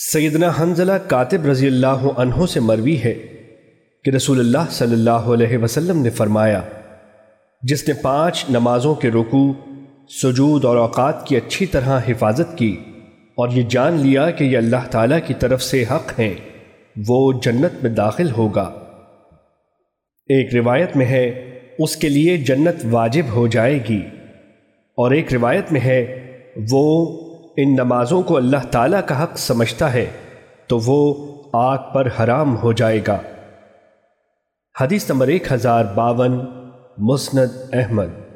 سیدنا حنزلہ کاتب رضی اللہ عنہ سے مروی ہے کہ رسول اللہ صلی اللہ علیہ وسلم نے فرمایا، جس نے پانچ نمازوں کے رکوع، سجود اور اوقات کی اچھی طرح حفاظت کی اور یہ جان لیا کہ یہ اللہ تعالیٰ کی طرف سے حق ہیں، وہ جنت میں داخل ہوگا۔ ایک روایت میں ہے، اس کے لیے جنت واجب ہو جائے گی۔ اور ایک روایت میں ہے، وہ ان نمازوں کو اللہ تعالیٰ کا حق سمجھتا ہے، تو وہ آگ پر حرام ہو جائے گا۔ حدیث نمبر ایک ہزار باون، مسند احمد۔